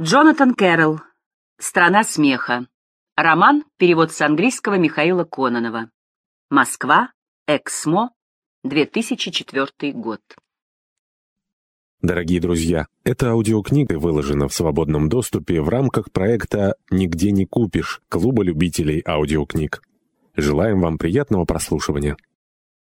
Джонатан Кэрролл. «Страна смеха». Роман, перевод с английского Михаила Кононова. Москва, Эксмо, 2004 год. Дорогие друзья, эта аудиокнига выложена в свободном доступе в рамках проекта «Нигде не купишь» Клуба любителей аудиокниг. Желаем вам приятного прослушивания.